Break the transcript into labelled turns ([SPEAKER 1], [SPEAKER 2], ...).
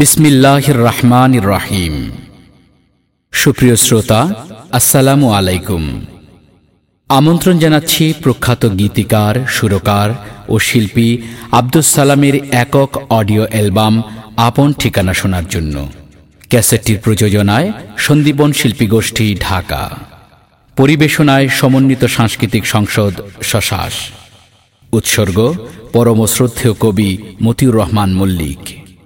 [SPEAKER 1] বিসমিল্লাহ রহমান রাহিম সুপ্রিয় শ্রোতা, আসসালামু আলাইকুম। আমন্ত্রণ জানাচ্ছি প্রখ্যাত গীতিকার, সুরকার ও শিল্পী আব্দুস সালামের একক অডিও অ্যালবাম আপন ঠিকানা শোনার জন্য। ক্যাসেটটির প্রযোজনায় সন্দীপন শিল্পী গোষ্ঠী, ঢাকা। পরিবেশনায় সমন্বিত সাংস্কৃতিক সংসদ, শশাস। উৎসর্গ, পরম শ্রদ্ধেয় কবি মতিউর রহমান মল্লিক।